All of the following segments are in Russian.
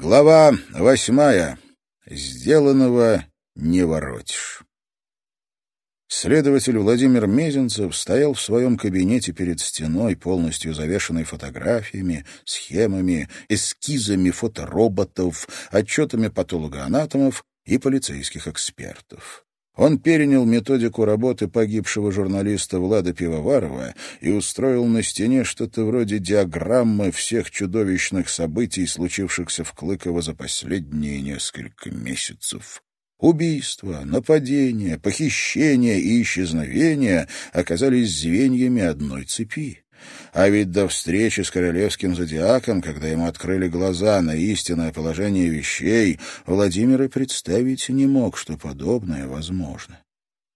Глава восьмая. Сделанного не воротишь. Следователь Владимир Мезенцев стоял в своем кабинете перед стеной, полностью завешенной фотографиями, схемами, эскизами фотороботов, отчетами патологоанатомов и полицейских экспертов. Он перенял методику работы погибшего журналиста Влада Пивоварова и устроил на стене что-то вроде диаграммы всех чудовищных событий, случившихся в Клыково за последние несколько месяцев. Убийства, нападения, похищения и исчезновения оказались звеньями одной цепи. А ведь до встречи с королевским зодиаком, когда ему открыли глаза на истинное положение вещей, Владимир и представить не мог, что подобное возможно.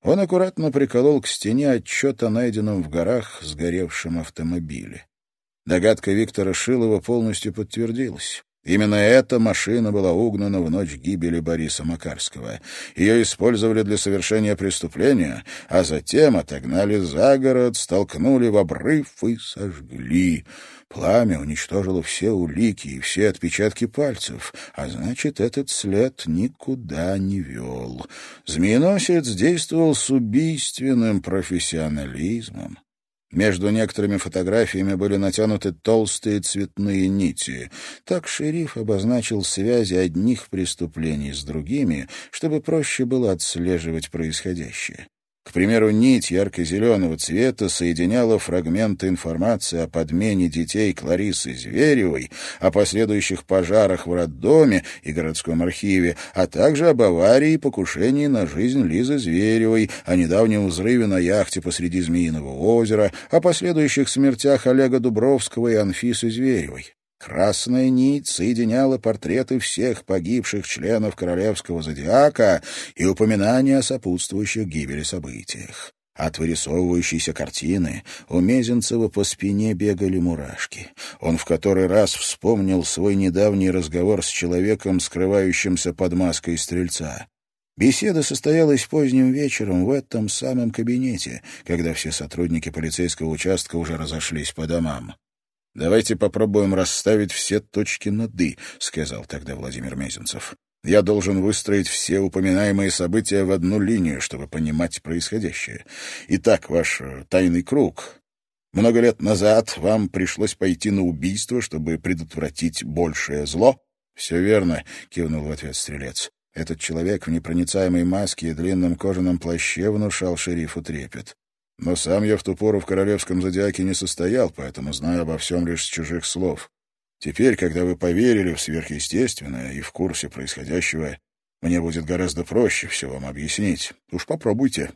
Он аккуратно приколол к стене отчет о найденном в горах сгоревшем автомобиле. Догадка Виктора Шилова полностью подтвердилась. Именно эта машина была угнана в ночь гибели Бориса Макарского. Ее использовали для совершения преступления, а затем отогнали за город, столкнули в обрыв и сожгли. Пламя уничтожило все улики и все отпечатки пальцев, а значит, этот след никуда не вел. Змееносец действовал с убийственным профессионализмом. Между некоторыми фотографиями были натянуты толстые цветные нити. Так шериф обозначил связи одних преступлений с другими, чтобы проще было отслеживать происходящее. К примеру, нить ярко-зеленого цвета соединяла фрагменты информации о подмене детей Кларисы Зверевой, о последующих пожарах в роддоме и городском архиве, а также об аварии и покушении на жизнь Лизы Зверевой, о недавнем взрыве на яхте посреди Змеиного озера, о последующих смертях Олега Дубровского и Анфисы Зверевой. Красная нить соединяла портреты всех погибших членов королевского зодиака и упоминания о сопутствующих гибели событиях. От вырисовывающейся картины у Мезенцева по спине бегали мурашки. Он в который раз вспомнил свой недавний разговор с человеком, скрывающимся под маской стрельца. Беседа состоялась поздним вечером в этом самом кабинете, когда все сотрудники полицейского участка уже разошлись по домам. «Давайте попробуем расставить все точки над «и», — сказал тогда Владимир Мезенцев. «Я должен выстроить все упоминаемые события в одну линию, чтобы понимать происходящее. Итак, ваш э, тайный круг. Много лет назад вам пришлось пойти на убийство, чтобы предотвратить большее зло?» «Все верно», — кивнул в ответ стрелец. Этот человек в непроницаемой маске и длинном кожаном плаще внушал шерифу трепет. Но сам я в ту пору в королевском зодиаке не состоял, поэтому знаю обо всем лишь с чужих слов. Теперь, когда вы поверили в сверхъестественное и в курсе происходящего, мне будет гораздо проще все вам объяснить. Уж попробуйте.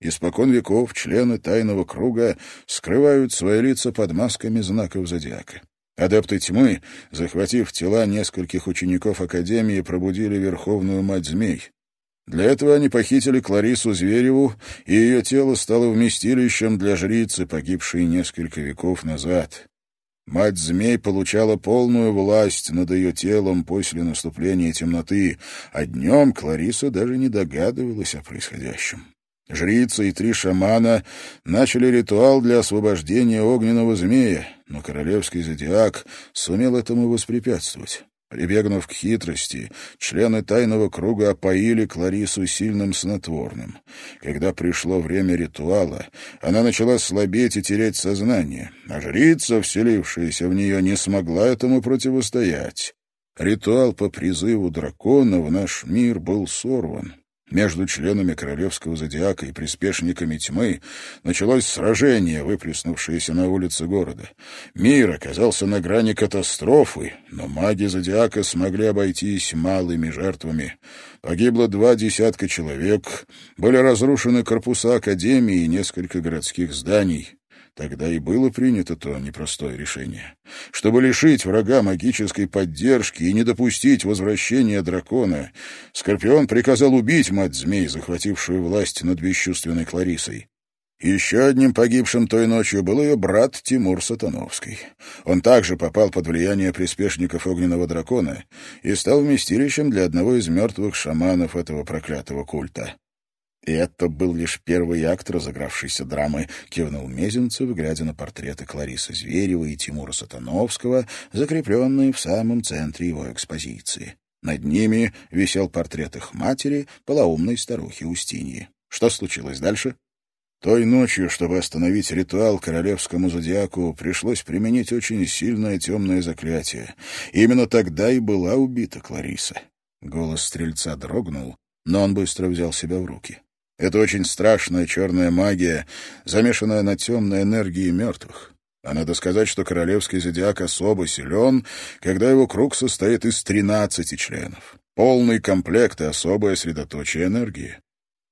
Испокон веков члены тайного круга скрывают свои лица под масками знаков зодиака. Адепты тьмы, захватив тела нескольких учеников Академии, пробудили Верховную Мать Змей. Для этого они похитили Кларису Звереву, и ее тело стало вместилищем для жрицы, погибшей несколько веков назад. Мать-змей получала полную власть над ее телом после наступления темноты, а днем Клариса даже не догадывалась о происходящем. Жрица и три шамана начали ритуал для освобождения огненного змея, но королевский зодиак сумел этому воспрепятствовать. Прибегнув к хитрости, члены тайного круга опоили Кларису сильным снотворным. Когда пришло время ритуала, она начала слабеть и терять сознание, а жрица, вселившаяся в нее, не смогла этому противостоять. Ритуал по призыву дракона в наш мир был сорван. Между членами королевского зодиака и приспешниками тьмы началось сражение, выплеснувшееся на улицы города. Мир оказался на грани катастрофы, но маги зодиака смогли обойтись малыми жертвами. Погибло два десятка человек, были разрушены корпуса Академии и несколько городских зданий. Тогда и было принято то непростое решение. Чтобы лишить врага магической поддержки и не допустить возвращения дракона, Скорпион приказал убить мать-змей, захватившую власть над бесчувственной Кларисой. Еще одним погибшим той ночью был ее брат Тимур Сатановский. Он также попал под влияние приспешников огненного дракона и стал вместилищем для одного из мертвых шаманов этого проклятого культа. Это был лишь первый акт разыгравшейся драмы, кивнул Мезенцев, глядя на портреты Кларисы Зверевой и Тимура Сатановского, закрепленные в самом центре его экспозиции. Над ними висел портрет их матери, полоумной старухи Устиньи. Что случилось дальше? Той ночью, чтобы остановить ритуал королевскому зодиаку, пришлось применить очень сильное темное заклятие. Именно тогда и была убита Клариса. Голос стрельца дрогнул, но он быстро взял себя в руки. Это очень страшная черная магия, замешанная на темной энергии мертвых. А надо сказать, что королевский зодиак особо силен, когда его круг состоит из тринадцати членов. Полный комплект и особое средоточие энергии.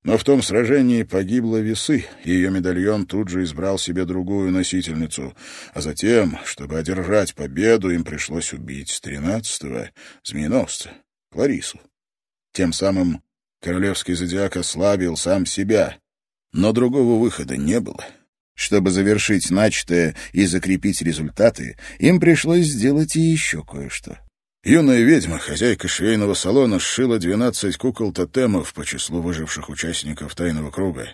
Но в том сражении погибла весы, и ее медальон тут же избрал себе другую носительницу. А затем, чтобы одержать победу, им пришлось убить тринадцатого змееносца, Кларису. Тем самым королевский зодиак ослабил сам себя. Но другого выхода не было. Чтобы завершить начатое и закрепить результаты, им пришлось сделать и еще кое-что. Юная ведьма, хозяйка швейного салона, сшила двенадцать кукол-тотемов по числу выживших участников тайного круга.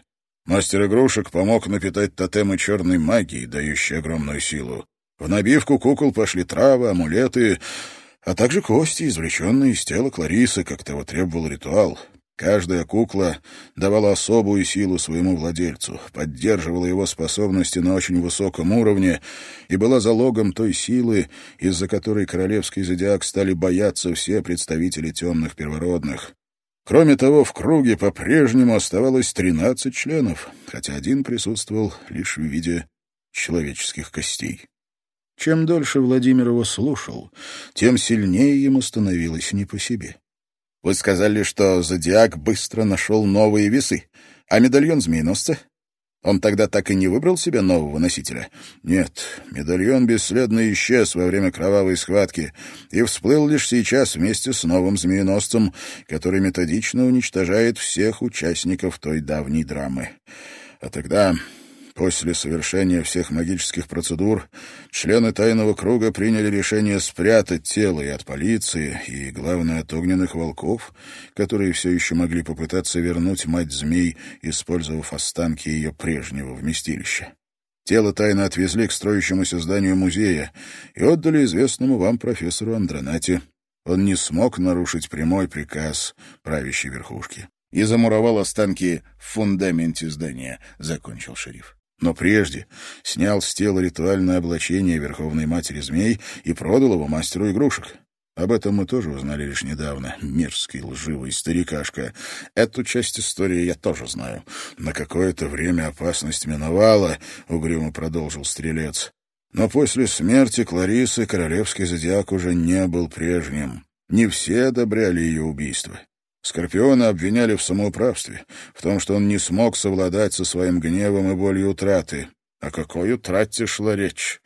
Мастер игрушек помог напитать тотемы черной магией, дающей огромную силу. В набивку кукол пошли травы, амулеты, а также кости, извлеченные из тела Кларисы, как того требовал ритуал. Каждая кукла давала особую силу своему владельцу, поддерживала его способности на очень высоком уровне и была залогом той силы, из-за которой королевский зодиак стали бояться все представители темных первородных. Кроме того, в круге по-прежнему оставалось тринадцать членов, хотя один присутствовал лишь в виде человеческих костей. Чем дольше Владимир его слушал, тем сильнее ему становилось не по себе. Вы сказали, что Зодиак быстро нашел новые весы. А медальон змееносца? Он тогда так и не выбрал себе нового носителя? Нет, медальон бесследно исчез во время кровавой схватки и всплыл лишь сейчас вместе с новым змееносцем, который методично уничтожает всех участников той давней драмы. А тогда После совершения всех магических процедур члены тайного круга приняли решение спрятать тело и от полиции, и, главное, от огненных волков, которые все еще могли попытаться вернуть мать змей, использовав останки ее прежнего вместилища. Тело тайно отвезли к строящемуся зданию музея и отдали известному вам профессору Андронати. Он не смог нарушить прямой приказ правящей верхушки и замуровал останки в фундаменте здания, — закончил шериф. Но прежде снял с тела ритуальное облачение Верховной Матери Змей и продал его мастеру игрушек. Об этом мы тоже узнали лишь недавно. Мерзкий, лживый старикашка. Эту часть истории я тоже знаю. На какое-то время опасность миновала, — угрюмо продолжил стрелец. Но после смерти Кларисы королевский зодиак уже не был прежним. Не все одобряли ее убийство. Скорпиона обвиняли в самоуправстве, в том, что он не смог совладать со своим гневом и болью утраты. О какой утрате шла речь?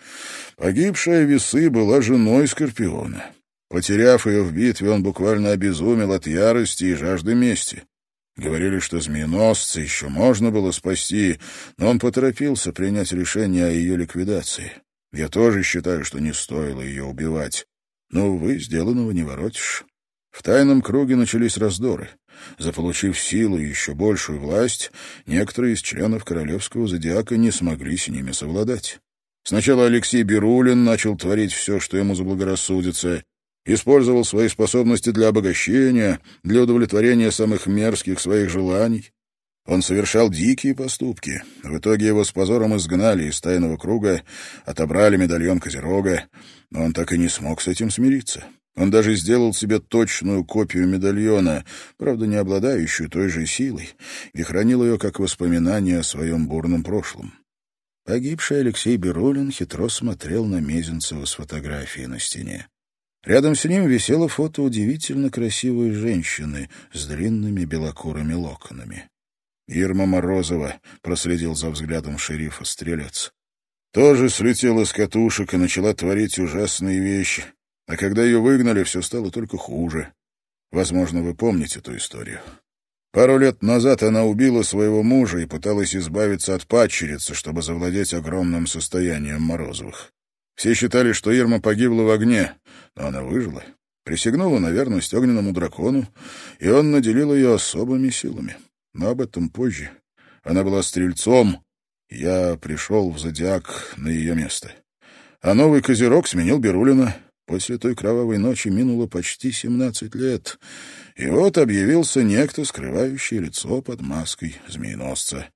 Погибшая Весы была женой Скорпиона. Потеряв ее в битве, он буквально обезумел от ярости и жажды мести. Говорили, что змееносца еще можно было спасти, но он поторопился принять решение о ее ликвидации. Я тоже считаю, что не стоило ее убивать. Но, увы, сделанного не воротишь. В тайном круге начались раздоры. Заполучив силу и еще большую власть, некоторые из членов королевского зодиака не смогли с ними совладать. Сначала Алексей Берулин начал творить все, что ему заблагорассудится, использовал свои способности для обогащения, для удовлетворения самых мерзких своих желаний. Он совершал дикие поступки. В итоге его с позором изгнали из тайного круга, отобрали медальон Козерога, но он так и не смог с этим смириться. Он даже сделал себе точную копию медальона, правда, не обладающую той же силой, и хранил ее как воспоминание о своем бурном прошлом. Погибший Алексей Берулин хитро смотрел на Мезенцева с фотографией на стене. Рядом с ним висело фото удивительно красивой женщины с длинными белокурыми локонами. Ирма Морозова проследил за взглядом шерифа стрелец. Тоже слетела с катушек и начала творить ужасные вещи — а когда ее выгнали, все стало только хуже. Возможно, вы помните эту историю. Пару лет назад она убила своего мужа и пыталась избавиться от падчерицы, чтобы завладеть огромным состоянием Морозовых. Все считали, что Ирма погибла в огне, но она выжила. Присягнула на верность огненному дракону, и он наделил ее особыми силами. но об этом позже. Она была стрельцом, я пришел в зодиак на ее место. А новый козерог сменил Берулина. После той кровавой ночи минуло почти семнадцать лет, и вот объявился некто, скрывающий лицо под маской змееносца.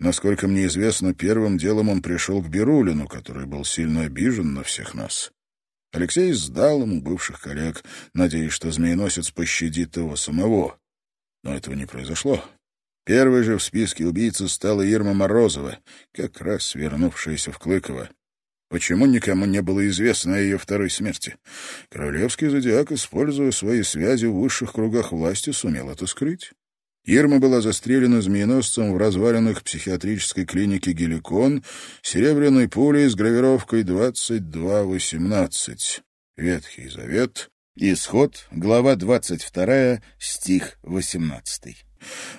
Насколько мне известно, первым делом он пришел к Берулину, который был сильно обижен на всех нас. Алексей сдал ему бывших коллег, надеясь, что змееносец пощадит его самого. Но этого не произошло. Первой же в списке убийцы стала Ирма Морозова, как раз вернувшаяся в Клыково. Почему никому не было известно о ее второй смерти? Королевский зодиак, используя свои связи в высших кругах власти, сумел это скрыть. Ирма была застрелена змееносцем в развалинах психиатрической клиники «Геликон» серебряной пулей с гравировкой 2218. Ветхий Завет. Исход. Глава 22, стих 18.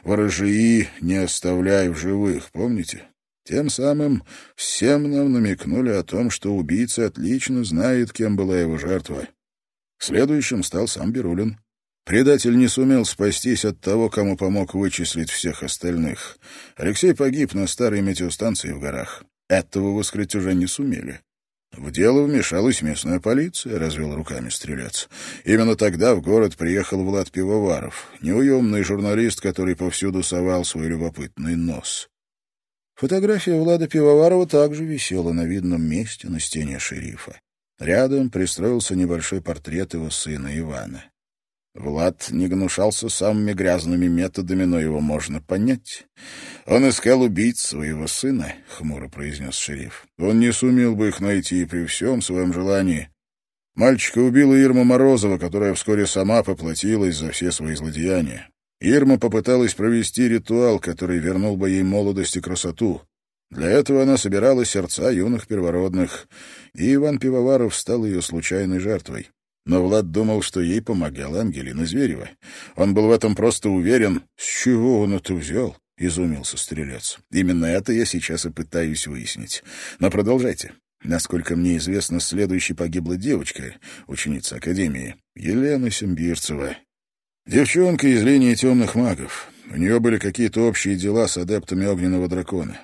«Ворожии не оставляй в живых», помните? Тем самым всем нам намекнули о том, что убийца отлично знает, кем была его жертва. Следующим стал сам Берулин. Предатель не сумел спастись от того, кому помог вычислить всех остальных. Алексей погиб на старой метеостанции в горах. Этого выскрыть уже не сумели. В дело вмешалась местная полиция, развел руками стрелец. Именно тогда в город приехал Влад Пивоваров, неуемный журналист, который повсюду совал свой любопытный нос. Фотография Влада Пивоварова также висела на видном месте на стене шерифа. Рядом пристроился небольшой портрет его сына Ивана. Влад не гнушался самыми грязными методами, но его можно понять. Он искал убить своего сына, — хмуро произнес шериф. Он не сумел бы их найти при всем своем желании. Мальчика убила Ирма Морозова, которая вскоре сама поплатилась за все свои злодеяния. Ирма попыталась провести ритуал, который вернул бы ей молодость и красоту. Для этого она собирала сердца юных первородных, и Иван Пивоваров стал ее случайной жертвой. Но Влад думал, что ей помогала Ангелина Зверева. Он был в этом просто уверен. С чего он это взял? — изумился стрелец. «Именно это я сейчас и пытаюсь выяснить. Но продолжайте. Насколько мне известно, следующей погибла девочка, ученица Академии, Елена Симбирцева. Девчонка из линии темных магов. У нее были какие-то общие дела с адептами огненного дракона.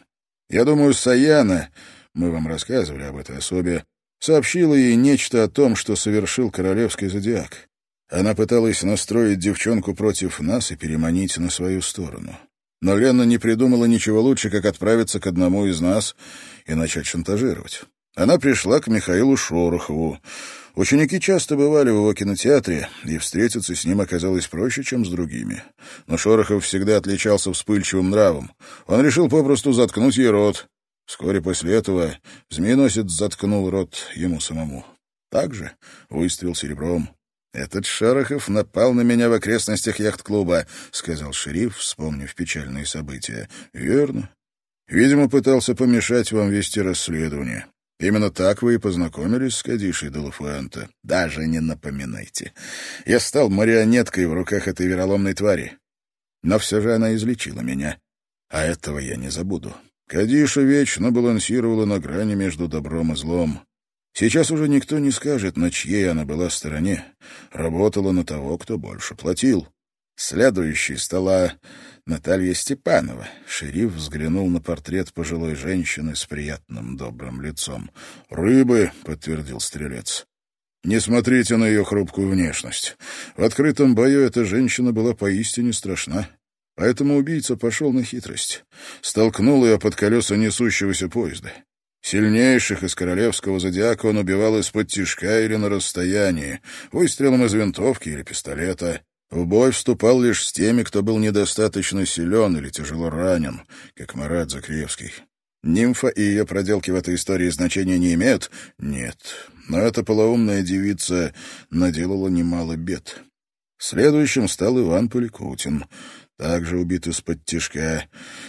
Я думаю, Саяна, мы вам рассказывали об этой особе, сообщила ей нечто о том, что совершил королевский зодиак. Она пыталась настроить девчонку против нас и переманить на свою сторону. Но Лена не придумала ничего лучше, как отправиться к одному из нас и начать шантажировать. Она пришла к Михаилу Шорохову. Ученики часто бывали в его кинотеатре, и встретиться с ним оказалось проще, чем с другими. Но Шорохов всегда отличался вспыльчивым нравом. Он решил попросту заткнуть ей рот. Вскоре после этого змееносец заткнул рот ему самому. Также выстрел серебром. «Этот Шорохов напал на меня в окрестностях яхт-клуба», — сказал шериф, вспомнив печальные события. «Верно. Видимо, пытался помешать вам вести расследование. Именно так вы и познакомились с Кадишей Делафуэнте. Даже не напоминайте. Я стал марионеткой в руках этой вероломной твари. Но все же она излечила меня. А этого я не забуду. Кадиша вечно балансировала на грани между добром и злом. Сейчас уже никто не скажет, на чьей она была стороне. Работала на того, кто больше платил. Следующей стала Наталья Степанова. Шериф взглянул на портрет пожилой женщины с приятным добрым лицом. «Рыбы», — подтвердил стрелец. «Не смотрите на ее хрупкую внешность. В открытом бою эта женщина была поистине страшна. Поэтому убийца пошел на хитрость. Столкнул ее под колеса несущегося поезда. Сильнейших из королевского зодиака он убивал из-под тишка или на расстоянии, выстрелом из винтовки или пистолета. В бой вступал лишь с теми, кто был недостаточно силен или тяжело ранен, как Марат Закревский. Нимфа и ее проделки в этой истории значения не имеют? Нет. Но эта полоумная девица наделала немало бед. Следующим стал Иван Поликутин также убит из-под тишка.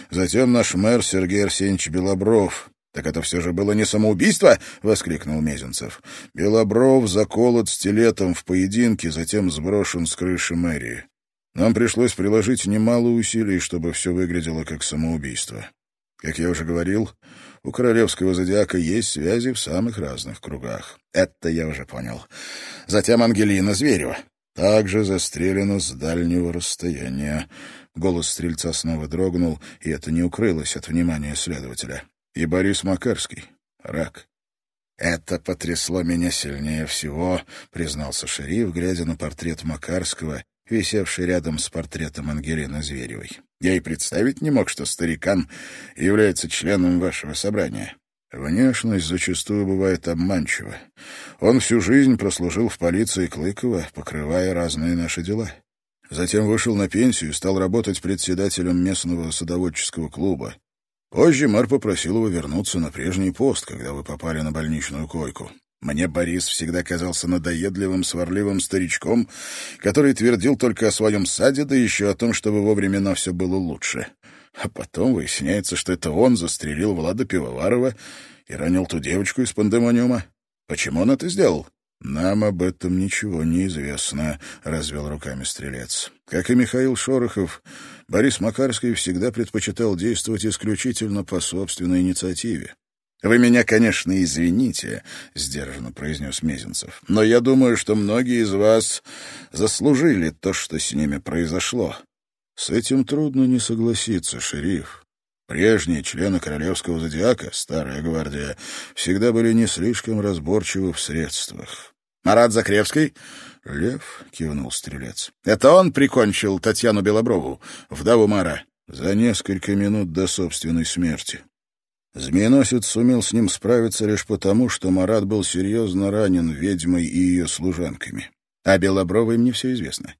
Затем наш мэр Сергей Арсеньевич Белобров. «Так это все же было не самоубийство?» — воскликнул Мезенцев. «Белобров заколот стилетом в поединке, затем сброшен с крыши мэрии. Нам пришлось приложить немало усилий, чтобы все выглядело как самоубийство. Как я уже говорил, у королевского зодиака есть связи в самых разных кругах. Это я уже понял. Затем Ангелина Зверева. также застрелена с дальнего расстояния. Голос стрельца снова дрогнул, и это не укрылось от внимания следователя. И Борис Макарский. Рак. «Это потрясло меня сильнее всего», — признался шериф, глядя на портрет Макарского, висевший рядом с портретом Ангелины Зверевой. «Я и представить не мог, что старикан является членом вашего собрания. Внешность зачастую бывает обманчива. Он всю жизнь прослужил в полиции Клыкова, покрывая разные наши дела. Затем вышел на пенсию и стал работать председателем местного садоводческого клуба. Позже мэр попросил его вернуться на прежний пост, когда вы попали на больничную койку. Мне Борис всегда казался надоедливым, сварливым старичком, который твердил только о своем саде, да еще о том, чтобы во времена все было лучше. А потом выясняется, что это он застрелил Влада Пивоварова и ранил ту девочку из пандемониума. Почему он это сделал? «Нам об этом ничего не известно», — развел руками стрелец. Как и Михаил Шорохов, Борис Макарский всегда предпочитал действовать исключительно по собственной инициативе. «Вы меня, конечно, извините», — сдержанно произнес Мезенцев, «но я думаю, что многие из вас заслужили то, что с ними произошло». «С этим трудно не согласиться, шериф. Прежние члены королевского зодиака, старая гвардия, всегда были не слишком разборчивы в средствах. «Марат Закревский?» «Лев», — кивнул стрелец. «Это он прикончил Татьяну Белоброву, вдову Мара, за несколько минут до собственной смерти. Змееносец сумел с ним справиться лишь потому, что Марат был серьезно ранен ведьмой и ее служанками. А Белобровой мне все известно.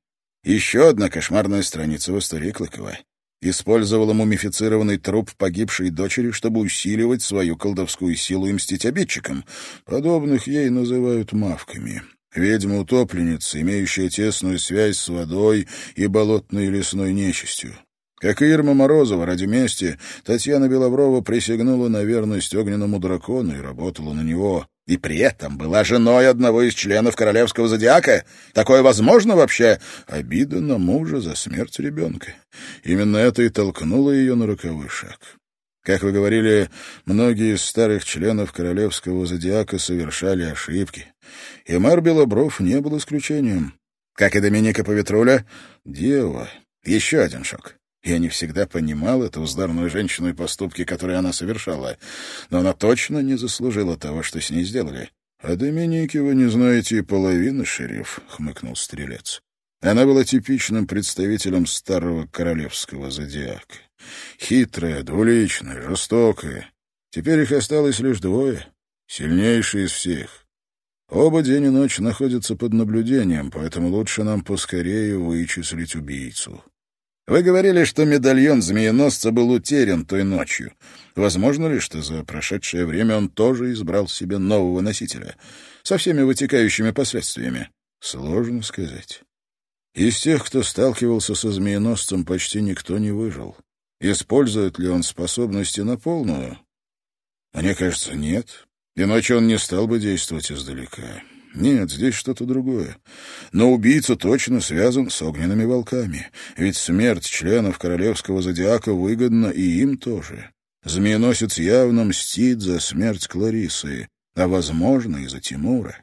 Еще одна кошмарная страница в истории Клыкова использовала мумифицированный труп погибшей дочери, чтобы усиливать свою колдовскую силу и мстить обидчикам. Подобных ей называют мавками. Ведьма-утопленница, имеющая тесную связь с водой и болотной лесной нечистью. Как и Ирма Морозова, ради мести, Татьяна Белоброва присягнула на верность огненному дракону и работала на него. И при этом была женой одного из членов королевского зодиака. Такое возможно вообще? Обида на мужа за смерть ребенка. Именно это и толкнуло ее на роковой шаг. Как вы говорили, многие из старых членов королевского зодиака совершали ошибки. И мэр Белобров не был исключением. Как и Доминика Поветруля, дева. Еще один шок. Я не всегда понимал эту вздорную женщину и поступки, которые она совершала, но она точно не заслужила того, что с ней сделали. — А Доминики вы не знаете и половины, шериф, — хмыкнул стрелец. Она была типичным представителем старого королевского зодиака. Хитрая, двуличная, жестокая. Теперь их осталось лишь двое, сильнейшие из всех. Оба день и ночь находятся под наблюдением, поэтому лучше нам поскорее вычислить убийцу. Вы говорили, что медальон змееносца был утерян той ночью. Возможно ли, что за прошедшее время он тоже избрал себе нового носителя, со всеми вытекающими последствиями? Сложно сказать. Из тех, кто сталкивался со змееносцем, почти никто не выжил. Использует ли он способности на полную? Мне кажется, нет. Иначе он не стал бы действовать издалека. Нет, здесь что-то другое. Но убийца точно связан с огненными волками. Ведь смерть членов королевского зодиака выгодна и им тоже. Змееносец явно мстит за смерть Кларисы, а, возможно, и за Тимура.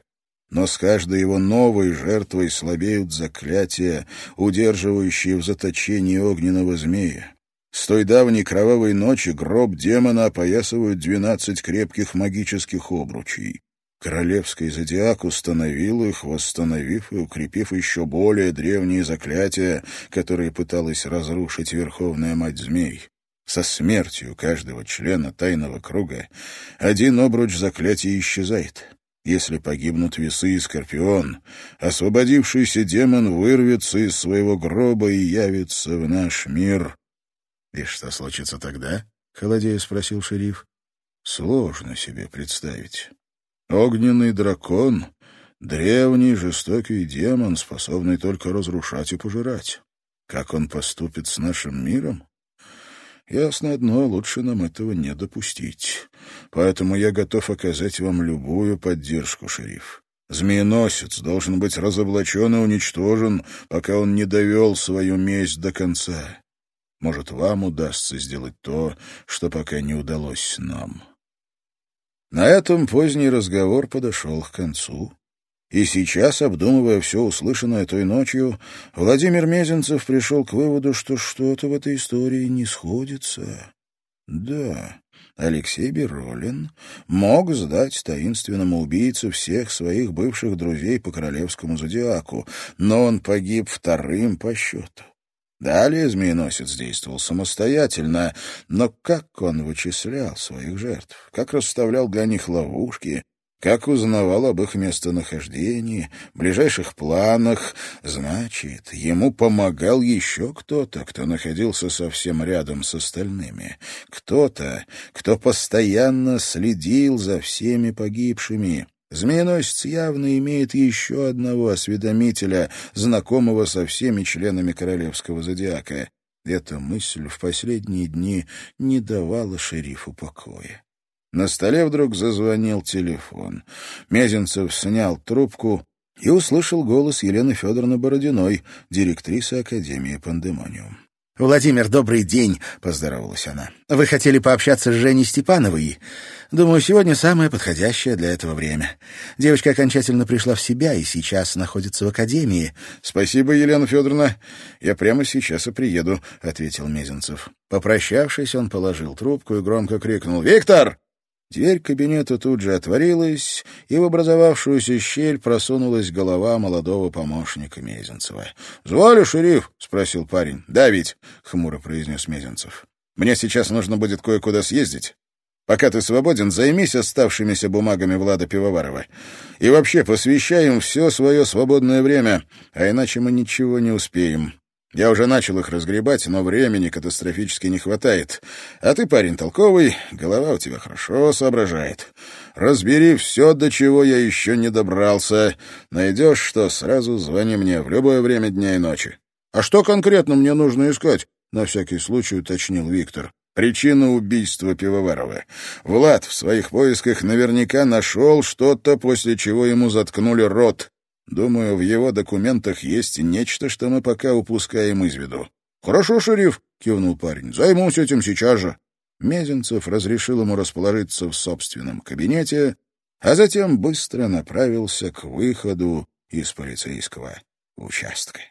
Но с каждой его новой жертвой слабеют заклятия, удерживающие в заточении огненного змея. С той давней кровавой ночи гроб демона опоясывают двенадцать крепких магических обручей. Королевский зодиак установил их, восстановив и укрепив еще более древние заклятия, которые пыталась разрушить Верховная Мать Змей. Со смертью каждого члена тайного круга один обруч заклятия исчезает. Если погибнут весы и скорпион, освободившийся демон вырвется из своего гроба и явится в наш мир. — И что случится тогда? — холодея спросил шериф. — Сложно себе представить. Огненный дракон — древний жестокий демон, способный только разрушать и пожирать. Как он поступит с нашим миром? Ясно одно, лучше нам этого не допустить. Поэтому я готов оказать вам любую поддержку, шериф. Змееносец должен быть разоблачен и уничтожен, пока он не довел свою месть до конца. Может, вам удастся сделать то, что пока не удалось нам». На этом поздний разговор подошел к концу, И сейчас, обдумывая все услышанное той ночью, Владимир Мезенцев пришел к выводу, что что-то в этой истории не сходится. Да, Алексей Беролин мог сдать таинственному убийце всех своих бывших друзей по королевскому зодиаку, но он погиб вторым по счету. Далее змееносец действовал самостоятельно, но как он вычислял своих жертв, как расставлял для них ловушки, как узнавал об их местонахождении, ближайших планах, значит, ему помогал еще кто-то, кто находился совсем рядом с остальными. Кто-то, кто постоянно следил за всеми погибшими. Змееносец явно имеет еще одного осведомителя, знакомого со всеми членами королевского зодиака. Эта мысль в последние дни не давала шерифу покоя. На столе вдруг зазвонил телефон. Мезенцев снял трубку и услышал голос Елены Федоровны Бородиной, директрисы Академии Пандемониум. «Владимир, добрый день!» — поздоровалась она. «Вы хотели пообщаться с Женей Степановой? Думаю, сегодня самое подходящее для этого время. Девочка окончательно пришла в себя и сейчас находится в академии». «Спасибо, Елена Федоровна. Я прямо сейчас и приеду», — ответил Мезенцев. Попрощавшись, он положил трубку и громко крикнул «Виктор!» Дверь кабинета тут же отворилась, и в образовавшуюся щель просунулась голова молодого помощника Мезенцева. — Звали, шериф? — спросил парень. — Да, ведь, — хмуро произнес Мезенцев. — Мне сейчас нужно будет кое-куда съездить. Пока ты свободен, займись оставшимися бумагами Влада Пивоварова. И вообще посвящай им все свое свободное время, а иначе мы ничего не успеем. Я уже начал их разгребать, но времени катастрофически не хватает. А ты парень толковый, голова у тебя хорошо соображает. Разбери все, до чего я еще не добрался. Найдешь что, сразу звони мне в любое время дня и ночи. А что конкретно мне нужно искать? На всякий случай уточнил Виктор. Причина убийства Пивоварова. Влад в своих поисках наверняка нашел что-то, после чего ему заткнули рот. Думаю, в его документах есть нечто, что мы пока упускаем из виду. — Хорошо, шериф, — кивнул парень. — Займусь этим сейчас же. Мезенцев разрешил ему расположиться в собственном кабинете, а затем быстро направился к выходу из полицейского участка.